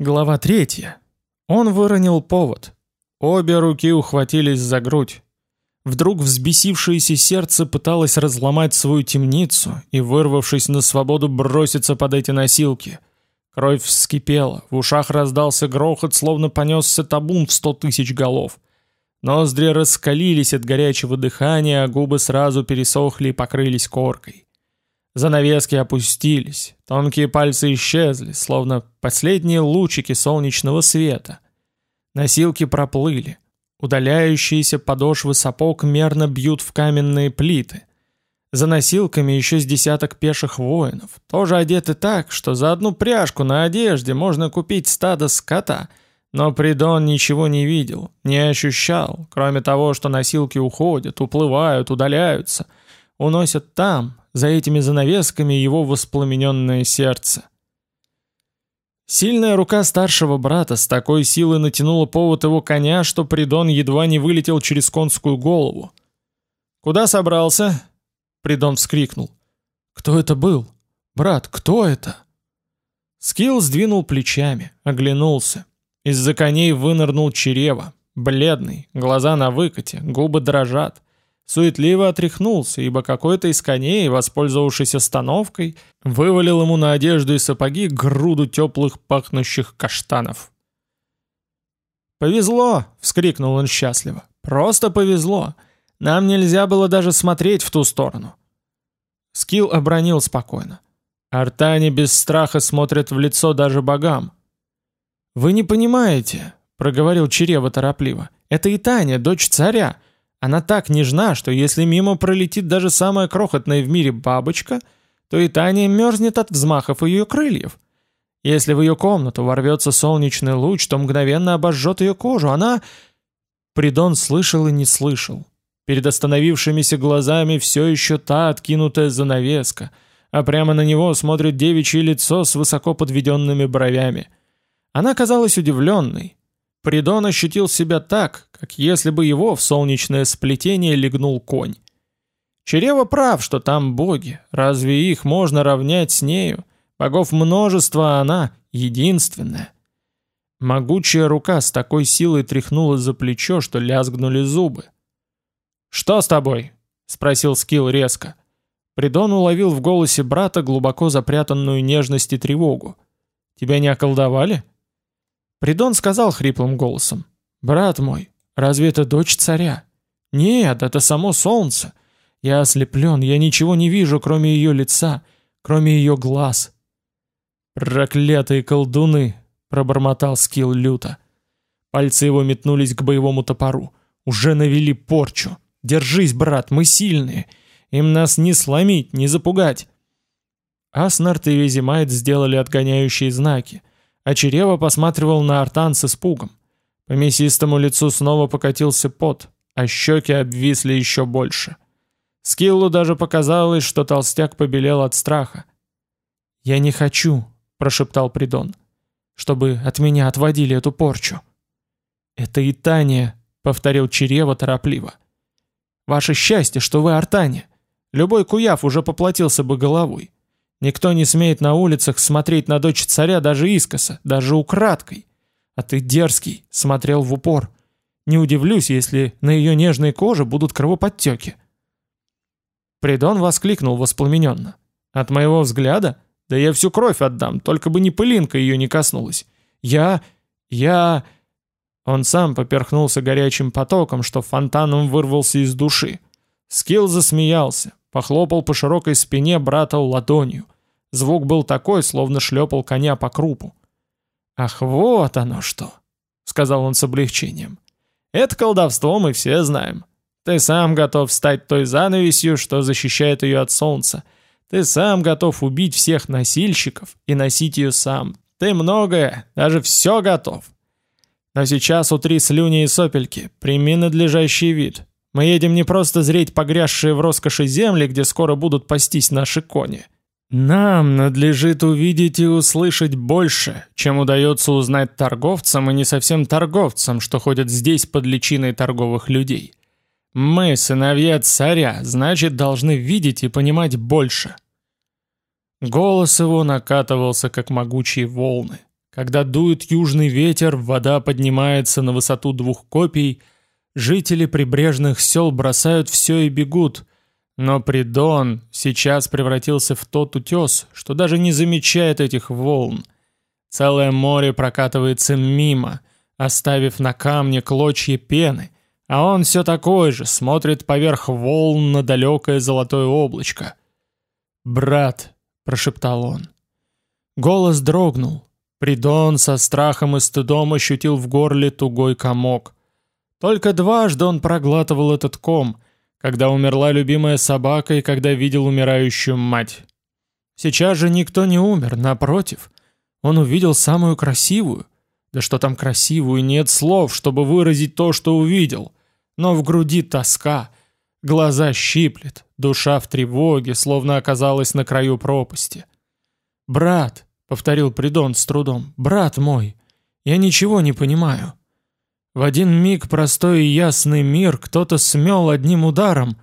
Глава третья. Он выронил повод. Обе руки ухватились за грудь. Вдруг взбесившееся сердце пыталось разломать свою темницу и, вырвавшись на свободу, броситься под эти носилки. Кровь вскипела, в ушах раздался грохот, словно понесся табун в сто тысяч голов. Ноздри раскалились от горячего дыхания, а губы сразу пересохли и покрылись коркой. Занавески опустились, тонкие пальцы исчезли, словно последние лучики солнечного света. Носилки проплыли. Удаляющиеся подошвы сапог мерно бьют в каменные плиты. За носилками еще с десяток пеших воинов, тоже одеты так, что за одну пряжку на одежде можно купить стадо скота, но Придон ничего не видел, не ощущал, кроме того, что носилки уходят, уплывают, удаляются, уносят там, за этими занавесками его воспламененное сердце. Сильная рука старшего брата с такой силой натянула повод его коня, что Придон едва не вылетел через конскую голову. «Куда собрался?» Придон вскрикнул. «Кто это был? Брат, кто это?» Скилл сдвинул плечами, оглянулся. Из-за коней вынырнул Черева, бледный, глаза на выкате, губы дрожат суетливо отряхнулся, ибо какой-то из коней, воспользовавшись остановкой, вывалил ему на одежду и сапоги груду теплых пахнущих каштанов. «Повезло!» — вскрикнул он счастливо. «Просто повезло! Нам нельзя было даже смотреть в ту сторону!» Скилл обронил спокойно. «Артане без страха смотрят в лицо даже богам!» «Вы не понимаете!» — проговорил Черева торопливо. «Это и Таня, дочь царя!» Она так нежна, что если мимо пролетит даже самая крохотная в мире бабочка, то и Таня мерзнет от взмахов ее крыльев. Если в ее комнату ворвется солнечный луч, то мгновенно обожжет ее кожу. Она... Придон слышал и не слышал. Перед остановившимися глазами все еще та откинутая занавеска, а прямо на него смотрит девичье лицо с высоко подведенными бровями. Она казалась удивленной, Придон ощутил себя так, как если бы его в солнечное сплетение легнул конь. Черева прав, что там боги, разве их можно равнять с нею? Богов множество, а она единственная. Могучая рука с такой силой тряхнула за плечо, что лязгнули зубы. «Что с тобой?» — спросил Скилл резко. Придон уловил в голосе брата глубоко запрятанную нежность и тревогу. «Тебя не околдовали?» Придон сказал хриплым голосом. «Брат мой, разве это дочь царя?» «Нет, это само солнце. Я ослеплен, я ничего не вижу, кроме ее лица, кроме ее глаз». «Проклятые колдуны!» — пробормотал Скилл люто. Пальцы его метнулись к боевому топору. «Уже навели порчу. Держись, брат, мы сильные. Им нас не сломить, не запугать». Аснарт и Везимайт сделали отгоняющие знаки — а Черева посматривал на Артан с испугом. По мясистому лицу снова покатился пот, а щеки обвисли еще больше. Скиллу даже показалось, что толстяк побелел от страха. «Я не хочу», — прошептал Придон, — «чтобы от меня отводили эту порчу». «Это и Таня», — повторил Черева торопливо. «Ваше счастье, что вы Артане. Любой куяв уже поплатился бы головой. Никто не смеет на улицах смотреть на дочь царя даже искоса, даже украдкой. А ты дерзкий, смотрел в упор. Не удивлюсь, если на ее нежной коже будут кровоподтеки. Придон воскликнул воспламененно. От моего взгляда? Да я всю кровь отдам, только бы ни пылинка ее не коснулась. Я... я... Он сам поперхнулся горячим потоком, что фонтаном вырвался из души. Скилл засмеялся, похлопал по широкой спине брата ладонью. Звук был такой, словно шлепал коня по крупу. «Ах, вот оно что!» — сказал он с облегчением. «Это колдовство мы все знаем. Ты сам готов стать той занавесью, что защищает ее от солнца. Ты сам готов убить всех носильщиков и носить ее сам. Ты многое, даже все готов. Но сейчас утри слюни и сопельки, прими надлежащий вид. Мы едем не просто зреть погрязшие в роскоши земли, где скоро будут пастись наши кони». Нам надлежит увидеть и услышать больше, чем удается узнать торговцам и не совсем торговцам, что ходят здесь под личиной торговых людей. Мы, сыновья царя, значит, должны видеть и понимать больше. Голос его накатывался, как могучие волны. Когда дует южный ветер, вода поднимается на высоту двух копий, жители прибрежных сел бросают все и бегут. Но Придон сейчас превратился в тот утес, что даже не замечает этих волн. Целое море прокатывается мимо, оставив на камне клочья пены, а он все такой же, смотрит поверх волн на далекое золотое облачко. «Брат», — прошептал он. Голос дрогнул, Придон со страхом и стыдом ощутил в горле тугой комок. Только дважды он проглатывал этот ком, когда умерла любимая собака и когда видел умирающую мать. Сейчас же никто не умер, напротив. Он увидел самую красивую. Да что там красивую, нет слов, чтобы выразить то, что увидел. Но в груди тоска, глаза щиплет, душа в тревоге, словно оказалась на краю пропасти. «Брат!» повторил Придон с трудом. «Брат мой, я ничего не понимаю». В один миг простой и ясный мир кто-то смел одним ударом,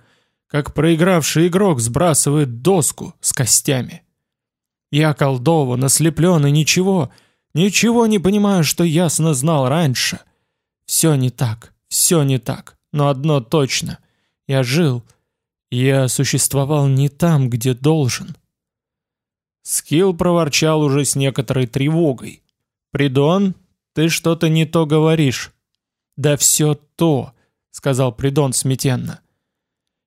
как проигравший игрок сбрасывает доску с костями. Я колдован, ослеплен и ничего, ничего не понимаю, что ясно знал раньше. Все не так, все не так, но одно точно. Я жил, я существовал не там, где должен. Скилл проворчал уже с некоторой тревогой. «Придон, ты что-то не то говоришь». «Да все то», — сказал Придон смятенно.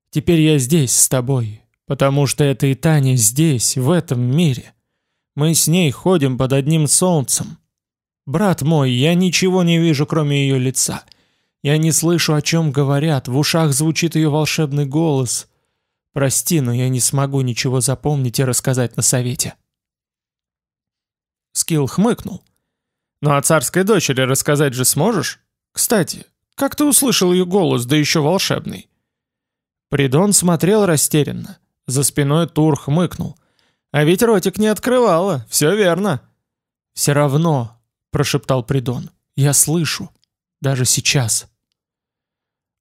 «Теперь я здесь с тобой, потому что эта и Таня здесь, в этом мире. Мы с ней ходим под одним солнцем. Брат мой, я ничего не вижу, кроме ее лица. Я не слышу, о чем говорят, в ушах звучит ее волшебный голос. Прости, но я не смогу ничего запомнить и рассказать на совете. Скилл хмыкнул. Ну а царской дочери рассказать же сможешь? Кстати, как ты услышал ее голос, да еще волшебный? Придон смотрел растерянно. За спиной Тур хмыкнул. А ведь ротик не открывала, все верно. Все равно, прошептал Придон, я слышу. Даже сейчас.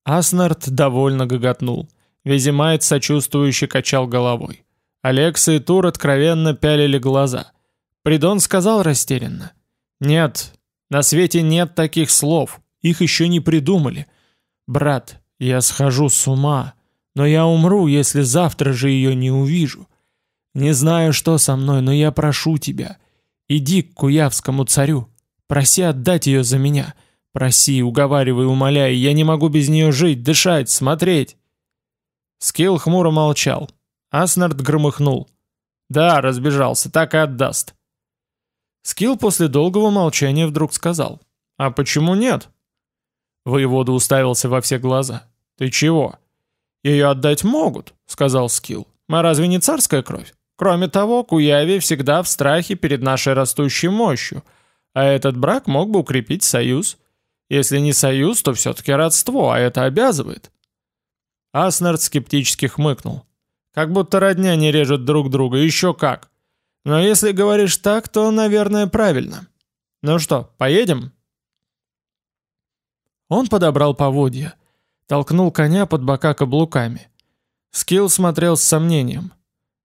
Аснард довольно гоготнул. Везимайт сочувствующе качал головой. Алекса и Тур откровенно пялили глаза. Придон сказал растерянно. «Нет, на свете нет таких слов, их еще не придумали. Брат, я схожу с ума, но я умру, если завтра же ее не увижу. Не знаю, что со мной, но я прошу тебя, иди к куявскому царю, проси отдать ее за меня». Проси, уговаривай, умоляй, я не могу без нее жить, дышать, смотреть. Скилл хмуро молчал. Аснард громыхнул. Да, разбежался, так и отдаст. Скилл после долгого молчания вдруг сказал. А почему нет? Воевода уставился во все глаза. Ты чего? Ее отдать могут, сказал Скилл. Мы разве не царская кровь? Кроме того, Куяви всегда в страхе перед нашей растущей мощью, а этот брак мог бы укрепить союз. Если не союз, то все-таки родство, а это обязывает. Аснард скептически хмыкнул. Как будто родня не режет друг друга, еще как. Но если говоришь так, то, наверное, правильно. Ну что, поедем?» Он подобрал поводья, толкнул коня под бока каблуками. Скилл смотрел с сомнением.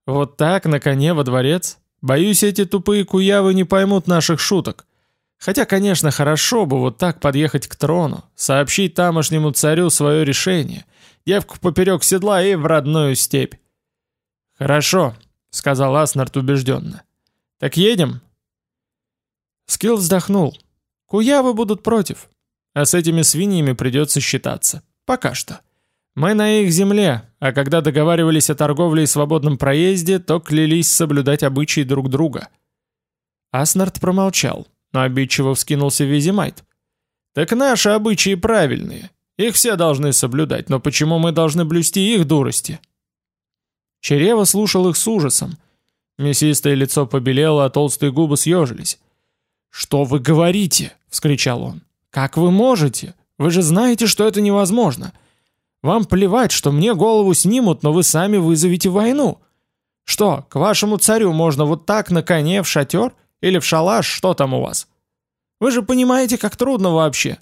«Вот так, на коне во дворец? Боюсь, эти тупые куявы не поймут наших шуток. Хотя, конечно, хорошо бы вот так подъехать к трону, сообщить тамошнему царю свое решение, девку поперек седла и в родную степь. «Хорошо», — сказал Аснард убежденно. «Так едем?» Скилл вздохнул. «Куявы будут против, а с этими свиньями придется считаться. Пока что. Мы на их земле, а когда договаривались о торговле и свободном проезде, то клялись соблюдать обычаи друг друга». Аснард промолчал но обидчиво вскинулся Визимайт. «Так наши обычаи правильные. Их все должны соблюдать, но почему мы должны блюсти их дурости?» Черева слушал их с ужасом. Мясистое лицо побелело, а толстые губы съежились. «Что вы говорите?» — вскричал он. «Как вы можете? Вы же знаете, что это невозможно. Вам плевать, что мне голову снимут, но вы сами вызовете войну. Что, к вашему царю можно вот так на коне в шатер?» Или в шалаш, что там у вас? Вы же понимаете, как трудно вообще!»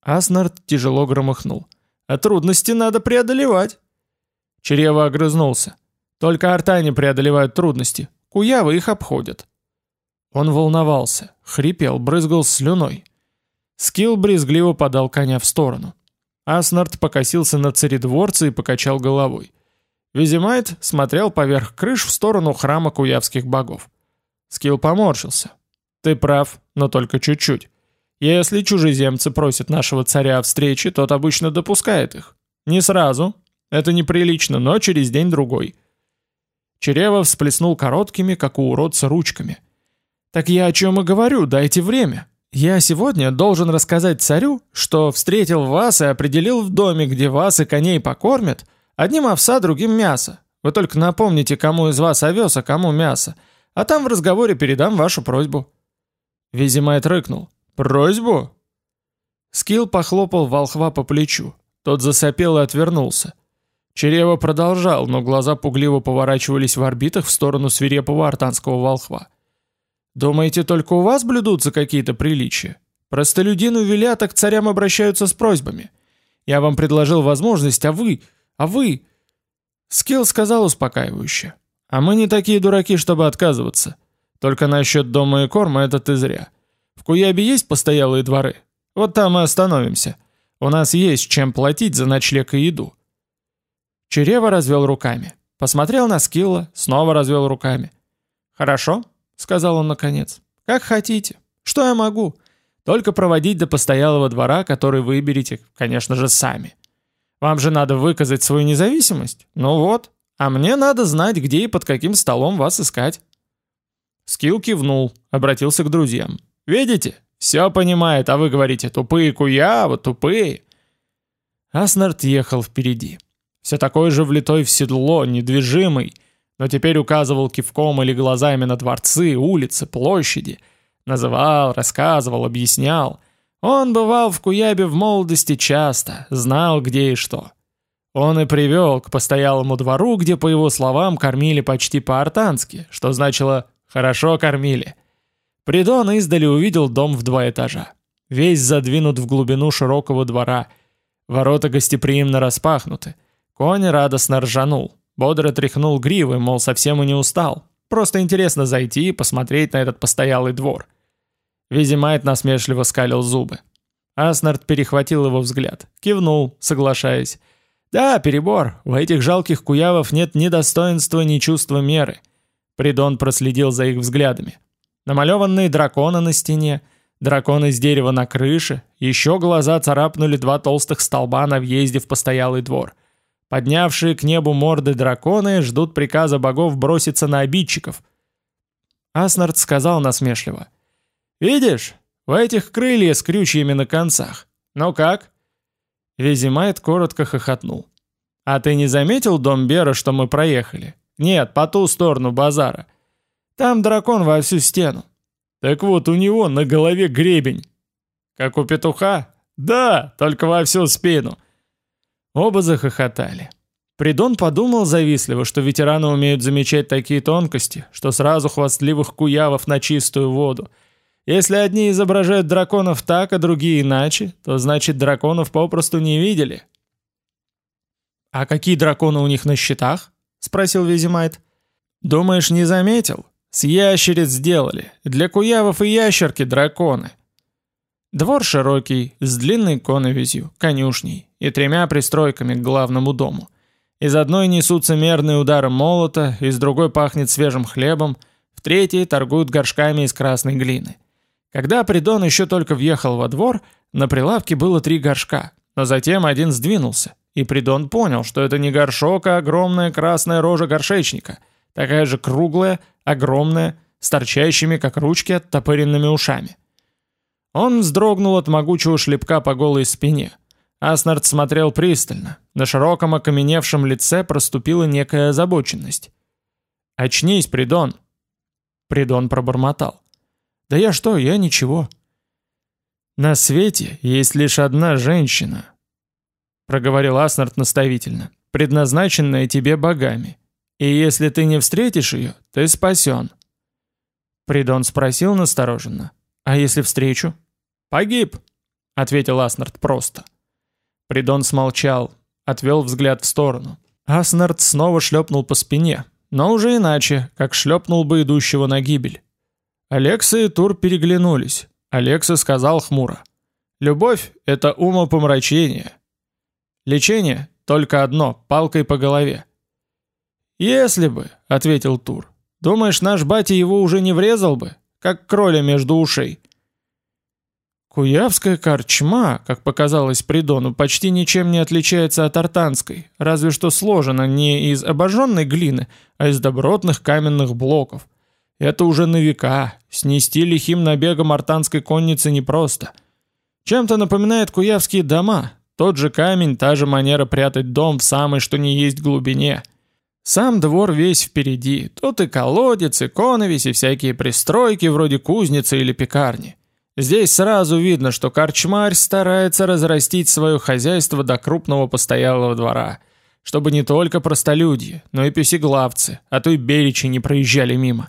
Аснард тяжело громыхнул. «А трудности надо преодолевать!» Черева огрызнулся. «Только артане преодолевают трудности. Куявы их обходят». Он волновался, хрипел, брызгал слюной. Скилл брезгливо подал коня в сторону. Аснард покосился на царедворца и покачал головой. Визимайт смотрел поверх крыш в сторону храма куявских богов. Скилл поморщился. «Ты прав, но только чуть-чуть. Если чужеземцы просят нашего царя о встрече, тот обычно допускает их. Не сразу. Это неприлично, но через день-другой». Черева всплеснул короткими, как у уродца, ручками. «Так я о чем и говорю, дайте время. Я сегодня должен рассказать царю, что встретил вас и определил в доме, где вас и коней покормят, одним овса, другим мясо. Вы только напомните, кому из вас овес, а кому мясо, а там в разговоре передам вашу просьбу». Визимайт рыкнул. «Просьбу?» Скилл похлопал волхва по плечу. Тот засопел и отвернулся. Черева продолжал, но глаза пугливо поворачивались в орбитах в сторону свирепого артанского волхва. Думаете, только у вас блюдутся какие-то приличия? Простолюдину велят, а к царям обращаются с просьбами. Я вам предложил возможность, а вы... А вы...» Скилл сказал успокаивающе. «А мы не такие дураки, чтобы отказываться. Только насчет дома и корма это ты зря. В Куябе есть постоялые дворы? Вот там и остановимся. У нас есть чем платить за ночлег и еду». Черева развел руками. Посмотрел на Скилла, снова развел руками. «Хорошо, сказал он наконец. «Как хотите. Что я могу? Только проводить до постоялого двора, который выберете, конечно же, сами. Вам же надо выказать свою независимость? Ну вот. А мне надо знать, где и под каким столом вас искать». Скилл кивнул, обратился к друзьям. «Видите? Все понимает, а вы говорите, тупые куявы, тупые». Аснард ехал впереди. Все такой же влитой в седло, недвижимый, но теперь указывал кивком или глазами на дворцы, улицы, площади. Называл, рассказывал, объяснял. Он бывал в Куябе в молодости часто, знал где и что. Он и привел к постоялому двору, где, по его словам, кормили почти по-артански, что значило «хорошо кормили». Придон издали увидел дом в два этажа. Весь задвинут в глубину широкого двора. Ворота гостеприимно распахнуты. Конь радостно ржанул. Бодро тряхнул гривы, мол, совсем и не устал. Просто интересно зайти и посмотреть на этот постоялый двор. Визимайт насмешливо скалил зубы. Аснард перехватил его взгляд. Кивнул, соглашаясь. «Да, перебор. У этих жалких куявов нет ни достоинства, ни чувства меры». Придон проследил за их взглядами. Намалеванные драконы на стене, дракон из дерева на крыше, еще глаза царапнули два толстых столба на въезде в постоялый двор — Поднявшие к небу морды драконы ждут приказа богов броситься на обидчиков. Аснард сказал насмешливо. «Видишь, в этих крылья с крючьями на концах. Ну как?» Визимайт коротко хохотнул. «А ты не заметил, дом Бера, что мы проехали? Нет, по ту сторону базара. Там дракон во всю стену. Так вот, у него на голове гребень. Как у петуха? Да, только во всю спину. Оба захохотали. Придон подумал завистливо, что ветераны умеют замечать такие тонкости, что сразу хвастливых куявов на чистую воду. Если одни изображают драконов так, а другие иначе, то значит драконов попросту не видели. «А какие драконы у них на щитах?» — спросил Визимайт. «Думаешь, не заметил? С ящериц сделали. Для куявов и ящерки драконы. Двор широкий, с длинной коновизью, конюшней и тремя пристройками к главному дому. Из одной несутся мерные удары молота, из другой пахнет свежим хлебом, в третьей торгуют горшками из красной глины. Когда Придон еще только въехал во двор, на прилавке было три горшка, но затем один сдвинулся, и Придон понял, что это не горшок, а огромная красная рожа горшечника, такая же круглая, огромная, с торчащими, как ручки, оттопыренными ушами. Он вздрогнул от могучего шлепка по голой спине. Аснард смотрел пристально. На широком окаменевшем лице проступила некая озабоченность. «Очнись, Придон!» Придон пробормотал. «Да я что, я ничего». «На свете есть лишь одна женщина», — проговорил Аснард наставительно, «предназначенная тебе богами. И если ты не встретишь ее, ты спасен». Придон спросил настороженно. «А если встречу?» «Погиб», — ответил Аснард просто. Придон смолчал, отвел взгляд в сторону. Аснард снова шлепнул по спине, но уже иначе, как шлепнул бы идущего на гибель. Алекса и Тур переглянулись. Алекса сказал хмуро. «Любовь — это умопомрачение. Лечение — только одно, палкой по голове». «Если бы», — ответил Тур. «Думаешь, наш батя его уже не врезал бы, как кроля между ушей?» Куявская корчма, как показалось Придону, почти ничем не отличается от артанской, разве что сложена не из обожженной глины, а из добротных каменных блоков. Это уже на века, снести лихим набегом артанской конницы непросто. Чем-то напоминает куявские дома, тот же камень, та же манера прятать дом в самой что ни есть глубине. Сам двор весь впереди, тут и колодец, и коновесь, и всякие пристройки вроде кузницы или пекарни. Здесь сразу видно, что корчмарь старается разрастить свое хозяйство до крупного постоялого двора, чтобы не только простолюдье, но и песеглавцы, а то и беречи не проезжали мимо.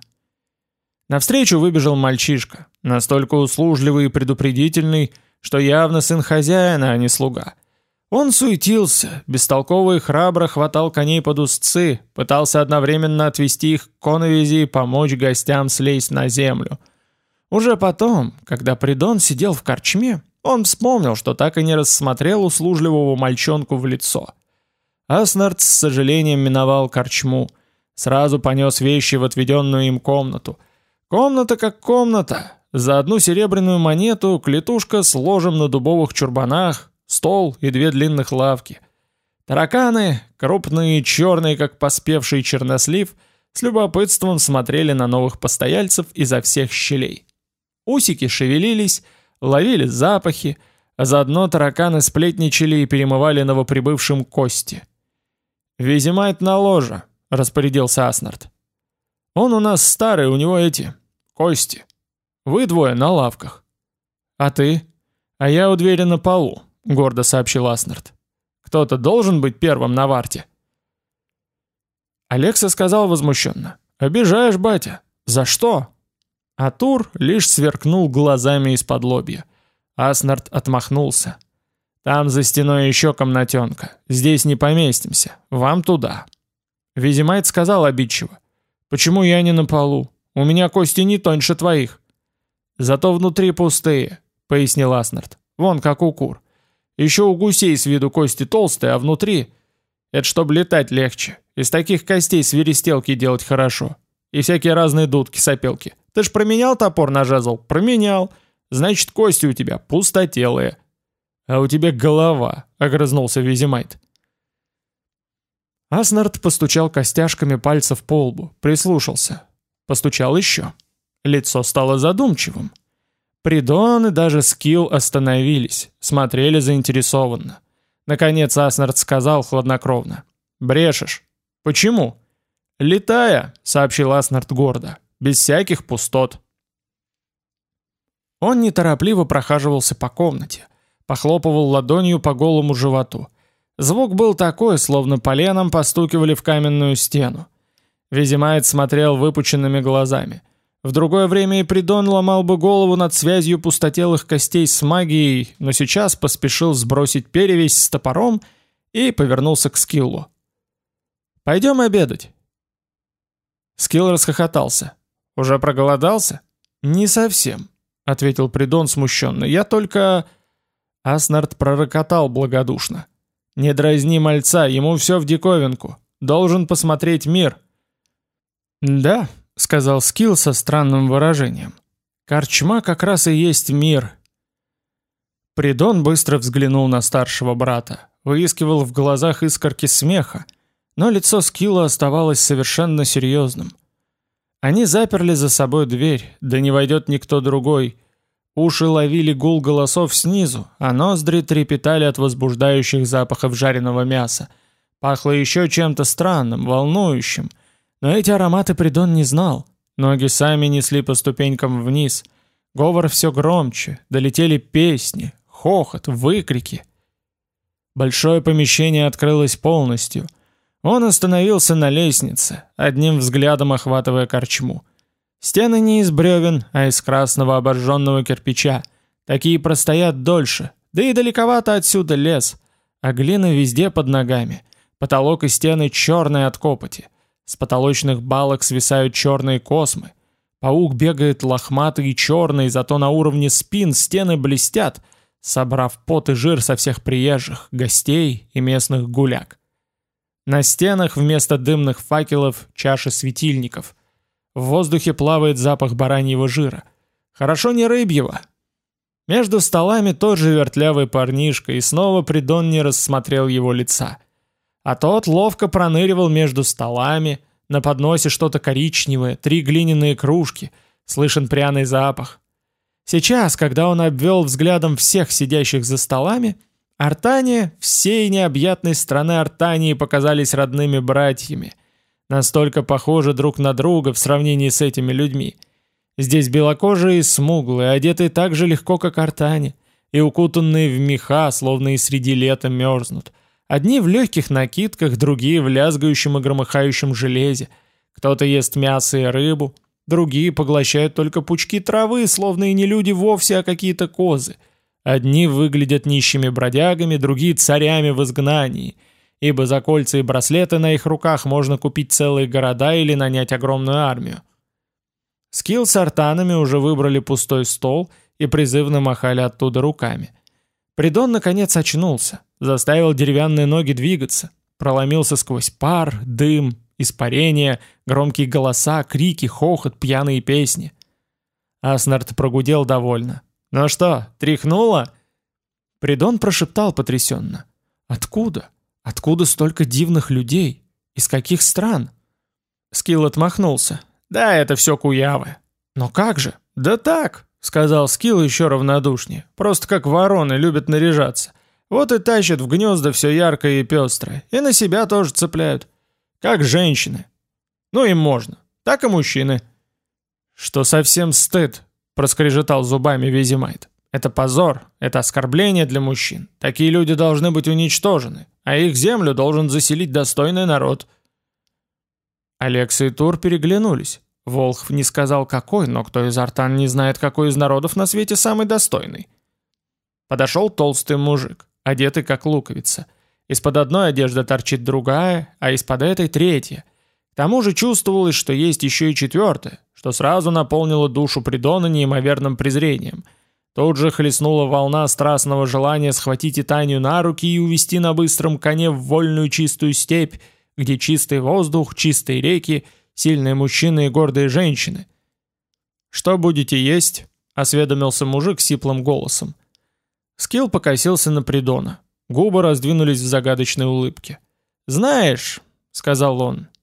Навстречу выбежал мальчишка, настолько услужливый и предупредительный, что явно сын хозяина, а не слуга. Он суетился, бестолково и храбро хватал коней под узцы, пытался одновременно отвести их к коновизи и помочь гостям слезть на землю – уже потом, когда Придон сидел в корчме, он вспомнил, что так и не рассмотрел услужливого мальчонку в лицо. Аснард с сожалением миновал корчму, сразу понес вещи в отведенную им комнату. Комната как комната, за одну серебряную монету клетушка с ложем на дубовых чурбанах, стол и две длинных лавки. Тараканы, крупные черные, как поспевший чернослив, с любопытством смотрели на новых постояльцев изо всех щелей. Усики шевелились, ловили запахи, а заодно тараканы сплетничали и перемывали новоприбывшим кости. «Визимайт на ложе», — распорядился Аснард. «Он у нас старый, у него эти... кости. Вы двое на лавках». «А ты?» «А я у двери на полу», — гордо сообщил Аснард. «Кто-то должен быть первым на варте». Алекса сказал возмущенно. «Обижаешь, батя. За что?» А Тур лишь сверкнул глазами из-под лобья. Аснард отмахнулся. «Там за стеной еще комнатенка. Здесь не поместимся. Вам туда». Визимайт сказал обидчиво. «Почему я не на полу? У меня кости не тоньше твоих». «Зато внутри пустые», — пояснил Аснард. «Вон как у кур. Еще у гусей с виду кости толстые, а внутри...» «Это чтобы летать легче. Из таких костей свиристелки делать хорошо. И всякие разные дудки-сопелки. Ты ж променял топор на жезл? Променял. Значит, кости у тебя пустотелые. А у тебя голова, огрызнулся Визимайт. Аснард постучал костяшками пальцев по лбу, прислушался. Постучал еще. Лицо стало задумчивым. Придон и даже Скилл остановились, смотрели заинтересованно. Наконец Аснард сказал хладнокровно. «Брешешь». «Почему?» «Летая», — сообщил Аснард гордо без всяких пустот. Он неторопливо прохаживался по комнате, похлопывал ладонью по голому животу. Звук был такой, словно поленом постукивали в каменную стену. Визимайт смотрел выпученными глазами. В другое время и Придон ломал бы голову над связью пустотелых костей с магией, но сейчас поспешил сбросить перевязь с топором и повернулся к Скиллу. «Пойдем обедать». Скилл расхохотался. «Уже проголодался?» «Не совсем», — ответил Придон смущенно. «Я только...» Аснард пророкотал благодушно. «Не дразни мальца, ему все в диковинку. Должен посмотреть мир». «Да», — сказал Скилл со странным выражением. «Корчма как раз и есть мир». Придон быстро взглянул на старшего брата, выискивал в глазах искорки смеха, но лицо Скилла оставалось совершенно серьезным. Они заперли за собой дверь, да не войдет никто другой. Уши ловили гул голосов снизу, а ноздри трепетали от возбуждающих запахов жареного мяса. Пахло еще чем-то странным, волнующим. Но эти ароматы Придон не знал. Ноги сами несли по ступенькам вниз. Говор все громче, долетели песни, хохот, выкрики. Большое помещение открылось полностью — он остановился на лестнице, одним взглядом охватывая корчму. Стены не из бревен, а из красного обожженного кирпича. Такие простоят дольше, да и далековато отсюда лес, а глина везде под ногами. Потолок и стены черные от копоти. С потолочных балок свисают черные космы. Паук бегает лохматый и черный, зато на уровне спин стены блестят, собрав пот и жир со всех приезжих, гостей и местных гуляк. На стенах вместо дымных факелов чаши светильников. В воздухе плавает запах бараньего жира. Хорошо не рыбьего. Между столами тот же вертлявый парнишка, и снова Придон не рассмотрел его лица. А тот ловко проныривал между столами, на подносе что-то коричневое, три глиняные кружки, слышен пряный запах. Сейчас, когда он обвел взглядом всех сидящих за столами, Артания, всей необъятной страны Артании показались родными братьями, настолько похожи друг на друга в сравнении с этими людьми. Здесь белокожие и смуглые, одетые так же легко, как Артане, и укутанные в меха, словно и среди лета мерзнут. Одни в легких накидках, другие в лязгающем и громыхающем железе. Кто-то ест мясо и рыбу, другие поглощают только пучки травы, словно и не люди вовсе, а какие-то козы — Одни выглядят нищими бродягами, другие царями в изгнании, ибо за кольца и браслеты на их руках можно купить целые города или нанять огромную армию. Скилл с артанами уже выбрали пустой стол и призывно махали оттуда руками. Придон наконец очнулся, заставил деревянные ноги двигаться, проломился сквозь пар, дым, испарение, громкие голоса, крики, хохот, пьяные песни. Аснард прогудел довольно. «Ну что, тряхнуло?» Придон прошептал потрясенно. «Откуда? Откуда столько дивных людей? Из каких стран?» Скилл отмахнулся. «Да, это все куявы». «Но как же?» «Да так», — сказал Скилл еще равнодушнее. «Просто как вороны любят наряжаться. Вот и тащат в гнезда все яркое и пестрое. И на себя тоже цепляют. Как женщины. Ну им можно. Так и мужчины». «Что совсем стыд», проскрежетал зубами Визимайт. Это позор, это оскорбление для мужчин. Такие люди должны быть уничтожены, а их землю должен заселить достойный народ. Алекс и Тур переглянулись. Волхв не сказал какой, но кто из артан не знает, какой из народов на свете самый достойный. Подошел толстый мужик, одетый как луковица. Из-под одной одежды торчит другая, а из-под этой третья. Тому же чувствовалось, что есть еще и четвертая, что сразу наполнило душу Придона неимоверным презрением. Тут же хлестнула волна страстного желания схватить Титанию на руки и увести на быстром коне в вольную чистую степь, где чистый воздух, чистые реки, сильные мужчины и гордые женщины. «Что будете есть?» — осведомился мужик сиплым голосом. Скилл покосился на Придона. Губы раздвинулись в загадочной улыбке. «Знаешь», — сказал он, —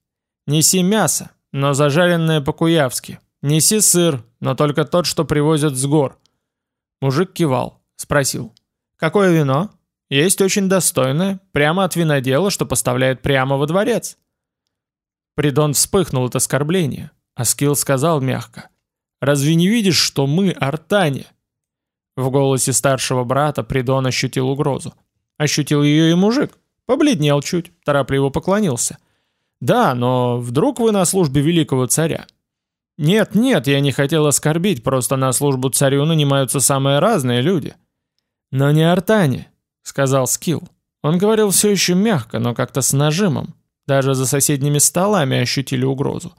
«неси мясо, но зажаренное по-куявски. Неси сыр, но только тот, что привозят с гор». Мужик кивал, спросил. «Какое вино?» «Есть очень достойное, прямо от винодела, что поставляет прямо во дворец». Придон вспыхнул от оскорбления, а Скилл сказал мягко. «Разве не видишь, что мы артане?» В голосе старшего брата Придон ощутил угрозу. Ощутил ее и мужик. Побледнел чуть, торопливо поклонился. «Да, но вдруг вы на службе великого царя?» «Нет, нет, я не хотел оскорбить, просто на службу царю нанимаются самые разные люди». «Но не Артане», — сказал Скилл. Он говорил все еще мягко, но как-то с нажимом. Даже за соседними столами ощутили угрозу.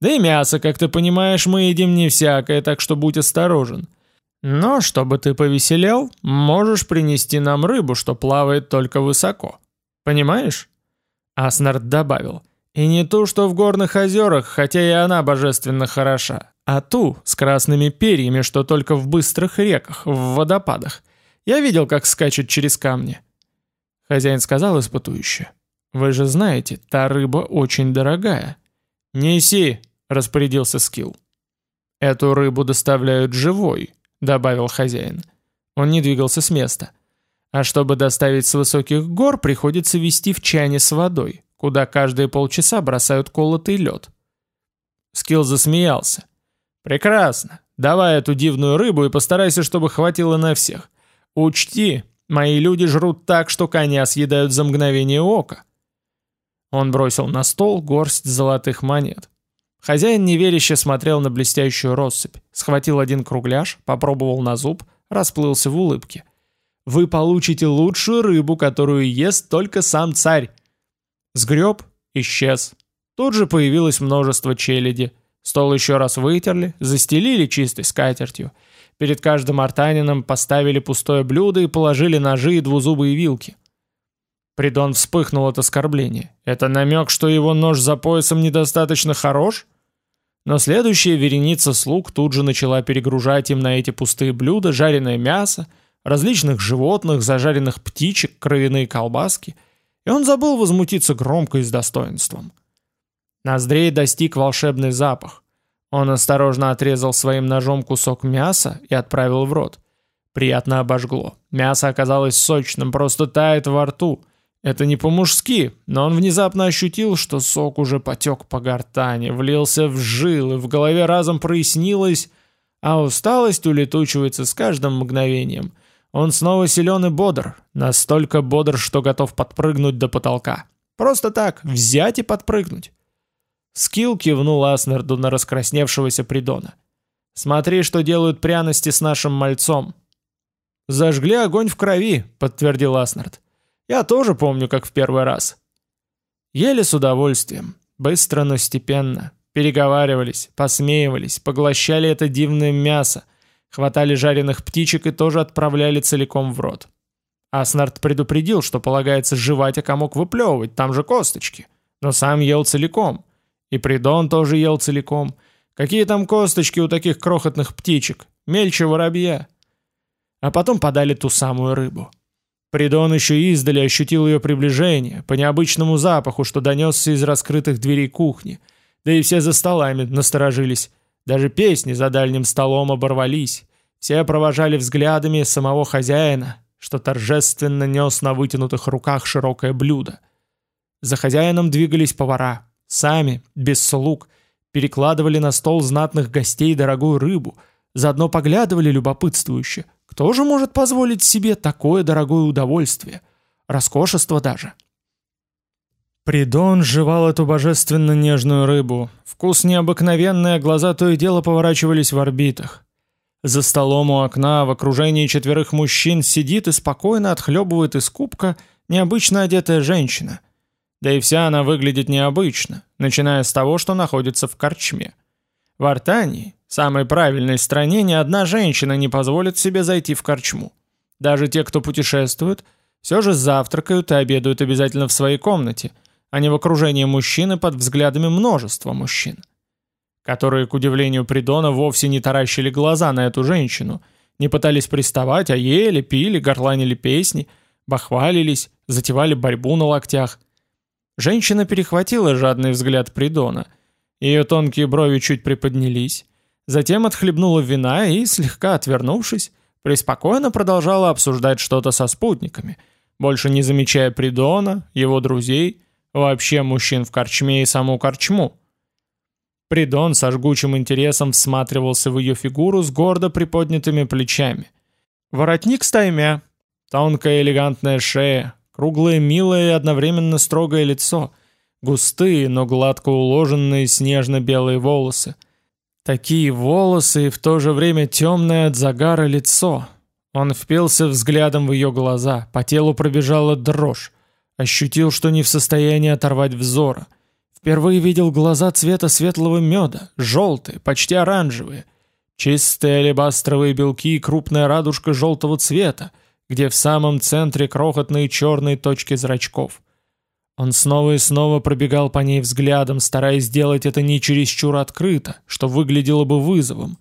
«Да и мясо, как ты понимаешь, мы едим не всякое, так что будь осторожен. Но, чтобы ты повеселел, можешь принести нам рыбу, что плавает только высоко. Понимаешь?» Аснард добавил. И не ту, что в горных озерах, хотя и она божественно хороша, а ту, с красными перьями, что только в быстрых реках, в водопадах. Я видел, как скачут через камни. Хозяин сказал испытующе. «Вы же знаете, та рыба очень дорогая». «Неси», — распорядился Скилл. «Эту рыбу доставляют живой», — добавил хозяин. Он не двигался с места. «А чтобы доставить с высоких гор, приходится вести в чане с водой куда каждые полчаса бросают колотый лед. Скилл засмеялся. «Прекрасно. Давай эту дивную рыбу и постарайся, чтобы хватило на всех. Учти, мои люди жрут так, что коня съедают за мгновение ока». Он бросил на стол горсть золотых монет. Хозяин неверяще смотрел на блестящую россыпь, схватил один кругляш, попробовал на зуб, расплылся в улыбке. «Вы получите лучшую рыбу, которую ест только сам царь. Сгреб, исчез. Тут же появилось множество челяди. Стол еще раз вытерли, застелили чистой скатертью. Перед каждым артанином поставили пустое блюдо и положили ножи и двузубые вилки. Придон вспыхнул от оскорбления. Это намек, что его нож за поясом недостаточно хорош? Но следующая вереница слуг тут же начала перегружать им на эти пустые блюда жареное мясо, различных животных, зажаренных птичек, кровяные колбаски, и он забыл возмутиться громко и с достоинством. Ноздрей достиг волшебный запах. Он осторожно отрезал своим ножом кусок мяса и отправил в рот. Приятно обожгло. Мясо оказалось сочным, просто тает во рту. Это не по-мужски, но он внезапно ощутил, что сок уже потек по гортани, влился в жилы, в голове разом прояснилось, а усталость улетучивается с каждым мгновением. Он снова силен и бодр, настолько бодр, что готов подпрыгнуть до потолка. Просто так, взять и подпрыгнуть. Скилл кивнул Аснерду на раскрасневшегося Придона. «Смотри, что делают пряности с нашим мальцом». «Зажгли огонь в крови», — подтвердил Аснард. «Я тоже помню, как в первый раз». Ели с удовольствием, быстро, но степенно. Переговаривались, посмеивались, поглощали это дивное мясо, хватали жареных птичек и тоже отправляли целиком в рот. Аснард предупредил, что полагается жевать, а комок выплевывать, там же косточки. Но сам ел целиком. И Придон тоже ел целиком. Какие там косточки у таких крохотных птичек? Мельче воробья. А потом подали ту самую рыбу. Придон еще издали ощутил ее приближение, по необычному запаху, что донесся из раскрытых дверей кухни. Да и все за столами насторожились. Даже песни за дальним столом оборвались. Все провожали взглядами самого хозяина, что торжественно нес на вытянутых руках широкое блюдо. За хозяином двигались повара. Сами, без слуг, перекладывали на стол знатных гостей дорогую рыбу, заодно поглядывали любопытствующе. Кто же может позволить себе такое дорогое удовольствие? Роскошество даже. Придон жевал эту божественно нежную рыбу. Вкус необыкновенный, а глаза то и дело поворачивались в орбитах. За столом у окна в окружении четверых мужчин сидит и спокойно отхлебывает из кубка необычно одетая женщина. Да и вся она выглядит необычно, начиная с того, что находится в корчме. В Артании, самой правильной стране, ни одна женщина не позволит себе зайти в корчму. Даже те, кто путешествует, все же завтракают и обедают обязательно в своей комнате, а не в окружении мужчины под взглядами множества мужчин. Которые, к удивлению Придона, вовсе не таращили глаза на эту женщину, не пытались приставать, а ели, пили, горланили песни, бахвалились, затевали борьбу на локтях – Женщина перехватила жадный взгляд Придона. Ее тонкие брови чуть приподнялись. Затем отхлебнула вина и, слегка отвернувшись, преспокойно продолжала обсуждать что-то со спутниками, больше не замечая Придона, его друзей, вообще мужчин в корчме и саму корчму. Придон со жгучим интересом всматривался в ее фигуру с гордо приподнятыми плечами. Воротник стаймя, тонкая элегантная шея, Круглое, милое и одновременно строгое лицо. Густые, но гладко уложенные снежно-белые волосы. Такие волосы и в то же время темное от загара лицо. Он впился взглядом в ее глаза, по телу пробежала дрожь. Ощутил, что не в состоянии оторвать взора. Впервые видел глаза цвета светлого меда, желтые, почти оранжевые. Чистые алебастровые белки и крупная радужка желтого цвета — где в самом центре крохотные черные точки зрачков. Он снова и снова пробегал по ней взглядом, стараясь сделать это не чересчур открыто, что выглядело бы вызовом.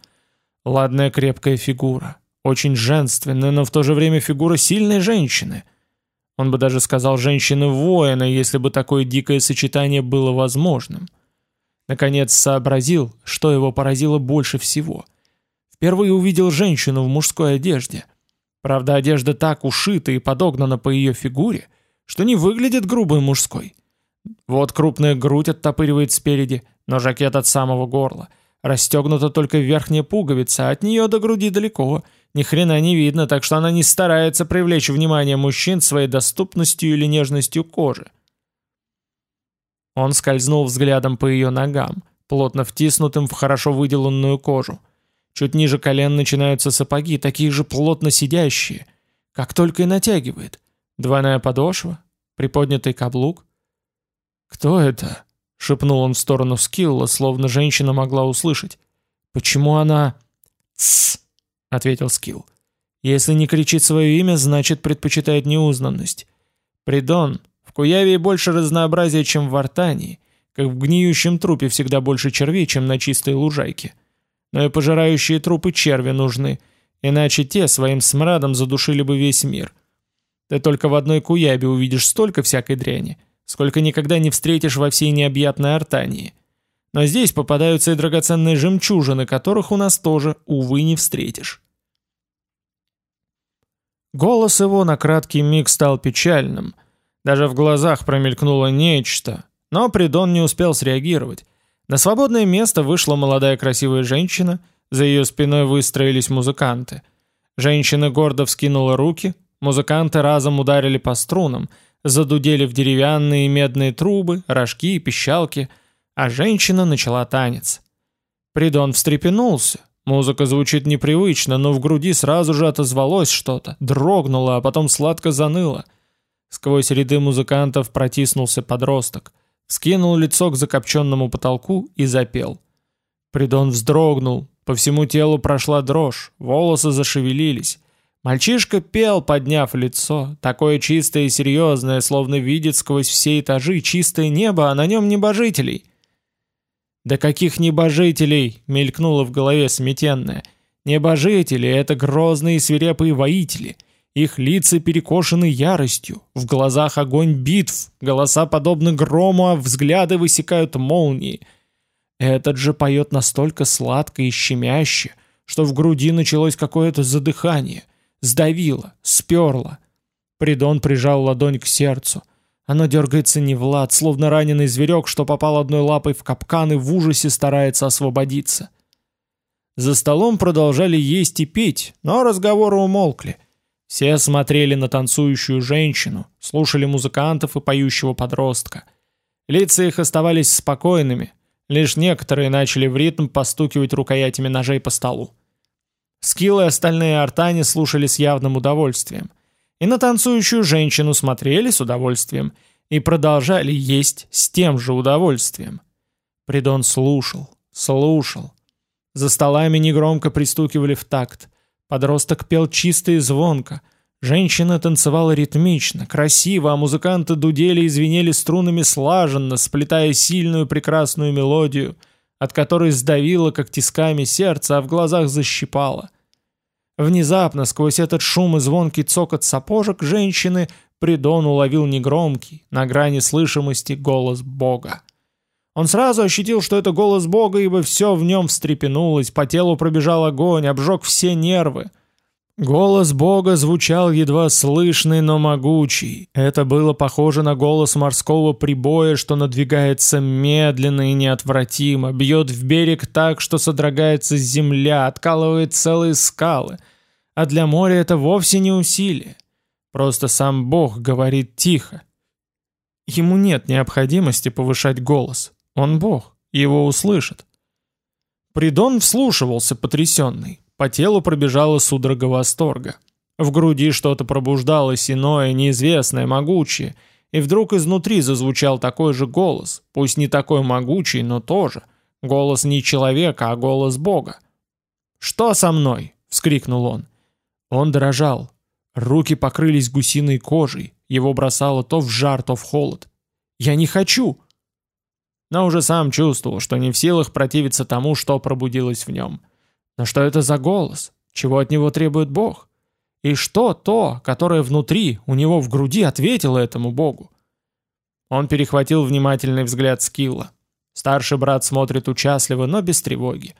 Ладная крепкая фигура, очень женственная, но в то же время фигура сильной женщины. Он бы даже сказал женщины-воина, если бы такое дикое сочетание было возможным. Наконец сообразил, что его поразило больше всего. Впервые увидел женщину в мужской одежде — Правда, одежда так ушита и подогнана по ее фигуре, что не выглядит грубой мужской. Вот крупная грудь оттопыривает спереди, но жакет от самого горла. Расстегнута только верхняя пуговица, а от нее до груди далеко. Ни хрена не видно, так что она не старается привлечь внимание мужчин своей доступностью или нежностью кожи. Он скользнул взглядом по ее ногам, плотно втиснутым в хорошо выделанную кожу. Чуть ниже колен начинаются сапоги, такие же плотно сидящие. Как только и натягивает. Двойная подошва, приподнятый каблук. «Кто это?» — шепнул он в сторону Скилла, словно женщина могла услышать. «Почему она...» «Тссс», — ответил Скилл. «Если не кричит свое имя, значит предпочитает неузнанность. Придон, в Куявии больше разнообразия, чем в Артании, как в гниющем трупе всегда больше червей, чем на чистой лужайке. Но и пожирающие трупы черви нужны, иначе те своим смрадом задушили бы весь мир. Ты только в одной Куябе увидишь столько всякой дряни, сколько никогда не встретишь во всей необъятной Артании. Но здесь попадаются и драгоценные жемчужины, которых у нас тоже, увы, не встретишь. Голос его на краткий миг стал печальным. Даже в глазах промелькнуло нечто, но Придон не успел среагировать. На свободное место вышла молодая красивая женщина, за ее спиной выстроились музыканты. Женщина гордо вскинула руки, музыканты разом ударили по струнам, задудели в деревянные и медные трубы, рожки и пищалки, а женщина начала танец. Придон встрепенулся, Музыка звучит непривычно, но в груди сразу же отозвалось что-то, дрогнуло, а потом сладко заныло. Сквозь ряды музыкантов протиснулся подросток, скинул лицо к закопченному потолку и запел. Придон вздрогнул, по всему телу прошла дрожь, волосы зашевелились. Мальчишка пел, подняв лицо, такое чистое и серьезное, словно видит сквозь все этажи чистое небо, а на нем небожителей — «Да каких небожителей!» — мелькнуло в голове сметенное. «Небожители — это грозные свирепые воители. Их лица перекошены яростью, в глазах огонь битв, голоса подобны грому, а взгляды высекают молнии. Этот же поет настолько сладко и щемяще, что в груди началось какое-то задыхание, сдавило, сперло. Придон прижал ладонь к сердцу — оно дергается не в лад, словно раненый зверек, что попал одной лапой в капкан и в ужасе старается освободиться. За столом продолжали есть и пить, но разговоры умолкли. Все смотрели на танцующую женщину, слушали музыкантов и поющего подростка. Лица их оставались спокойными, лишь некоторые начали в ритм постукивать рукоятями ножей по столу. Скиллы и остальные артане слушали с явным удовольствием и на танцующую женщину смотрели с удовольствием и продолжали есть с тем же удовольствием. Придон слушал, слушал. За столами негромко пристукивали в такт. Подросток пел чисто и звонко. Женщина танцевала ритмично, красиво, а музыканты дудели и звенели струнами слаженно, сплетая сильную прекрасную мелодию, от которой сдавило, как тисками сердце, а в глазах защипало. Внезапно, сквозь этот шум и звонкий цокот сапожек женщины, Придон уловил негромкий, на грани слышимости, голос Бога. Он сразу ощутил, что это голос Бога, ибо все в нем встрепенулось, по телу пробежал огонь, обжег все нервы. Голос Бога звучал едва слышный, но могучий. Это было похоже на голос морского прибоя, что надвигается медленно и неотвратимо, бьет в берег так, что содрогается земля, откалывает целые скалы. А для моря это вовсе не усилие. Просто сам Бог говорит тихо. Ему нет необходимости повышать голос. Он Бог, его услышат. Придон вслушивался, потрясенный. По телу пробежала судорога восторга. В груди что-то пробуждалось иное, неизвестное, могучее, и вдруг изнутри зазвучал такой же голос, пусть не такой могучий, но тоже. Голос не человека, а голос Бога. «Что со мной?» — вскрикнул он. Он дрожал. Руки покрылись гусиной кожей, его бросало то в жар, то в холод. «Я не хочу!» Но уже сам чувствовал, что не в силах противиться тому, что пробудилось в нем — но что это за голос? Чего от него требует Бог? И что то, которое внутри, у него в груди, ответило этому Богу? Он перехватил внимательный взгляд Скилла. Старший брат смотрит участливо, но без тревоги.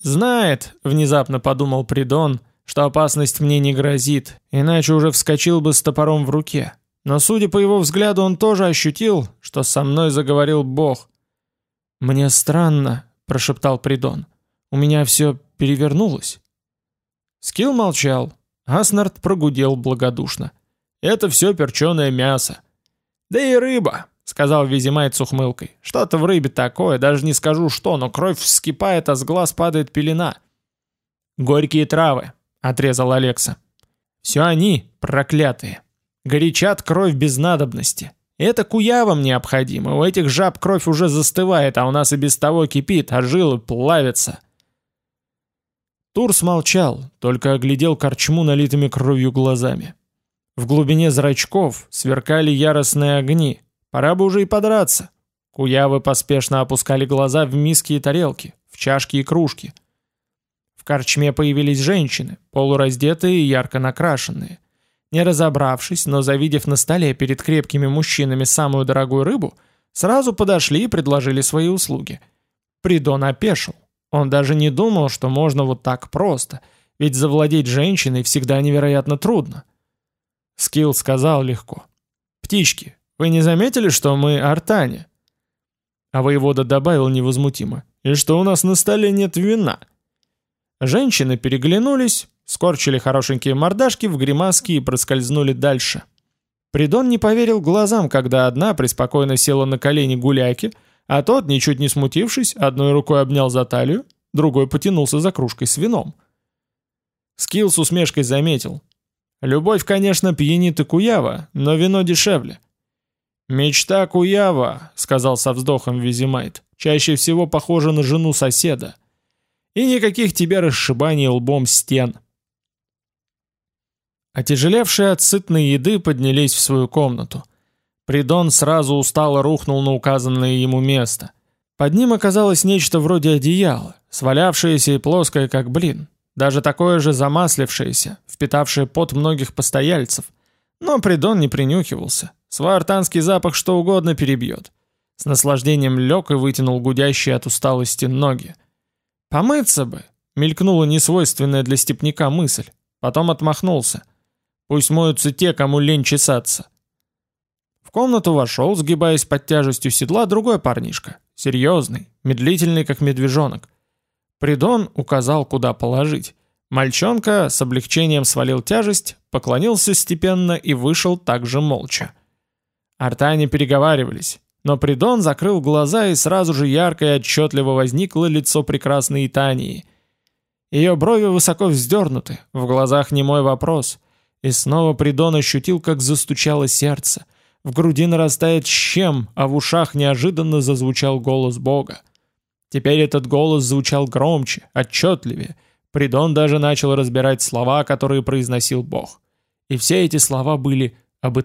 «Знает», — внезапно подумал Придон, «что опасность мне не грозит, иначе уже вскочил бы с топором в руке. Но, судя по его взгляду, он тоже ощутил, что со мной заговорил Бог». «Мне странно», — прошептал Придон. «У меня все перевернулась. Скилл молчал. Аснард прогудел благодушно. «Это все перченое мясо». «Да и рыба», — сказал Визимайт с ухмылкой. «Что-то в рыбе такое, даже не скажу что, но кровь вскипает, а с глаз падает пелена». «Горькие травы», — отрезал Алекса. «Все они, проклятые. Горячат кровь без надобности. Это куявам необходимо, у этих жаб кровь уже застывает, а у нас и без того кипит, а жилы плавятся. Тур смолчал, только оглядел корчму налитыми кровью глазами. В глубине зрачков сверкали яростные огни, пора бы уже и подраться. Куявы поспешно опускали глаза в миски и тарелки, в чашки и кружки. В корчме появились женщины, полураздетые и ярко накрашенные. Не разобравшись, но завидев на столе перед крепкими мужчинами самую дорогую рыбу, сразу подошли и предложили свои услуги. Придон опешил. Он даже не думал, что можно вот так просто, ведь завладеть женщиной всегда невероятно трудно. Скилл сказал легко. «Птички, вы не заметили, что мы артане?» А воевода добавил невозмутимо. «И что у нас на столе нет вина?» Женщины переглянулись, скорчили хорошенькие мордашки в гримаски и проскользнули дальше. Придон не поверил глазам, когда одна преспокойно села на колени гуляки, а тот, ничуть не смутившись, одной рукой обнял за талию, другой потянулся за кружкой с вином. Скилл с усмешкой заметил. «Любовь, конечно, пьянит и куява, но вино дешевле». «Мечта куява», — сказал со вздохом Визимайт, — «чаще всего похожа на жену соседа. И никаких тебе расшибаний лбом стен». Отяжелевшие от сытной еды поднялись в свою комнату. Придон сразу устало рухнул на указанное ему место. Под ним оказалось нечто вроде одеяла, свалявшееся и плоское, как блин. Даже такое же замаслившееся, впитавшее пот многих постояльцев. Но Придон не принюхивался. Свой артанский запах что угодно перебьет. С наслаждением лег и вытянул гудящие от усталости ноги. «Помыться бы!» — мелькнула несвойственная для степняка мысль. Потом отмахнулся. «Пусть моются те, кому лень чесаться». В комнату вошел, сгибаясь под тяжестью седла, другой парнишка. Серьезный, медлительный, как медвежонок. Придон указал, куда положить. Мальчонка с облегчением свалил тяжесть, поклонился степенно и вышел также молча. Артане переговаривались, но Придон закрыл глаза и сразу же ярко и отчетливо возникло лицо прекрасной Итании. Ее брови высоко вздернуты, в глазах немой вопрос. И снова Придон ощутил, как застучало сердце. В груди нарастает щем, а в ушах неожиданно зазвучал голос Бога. Теперь этот голос звучал громче, отчетливее. Придон даже начал разбирать слова, которые произносил Бог. И все эти слова были об.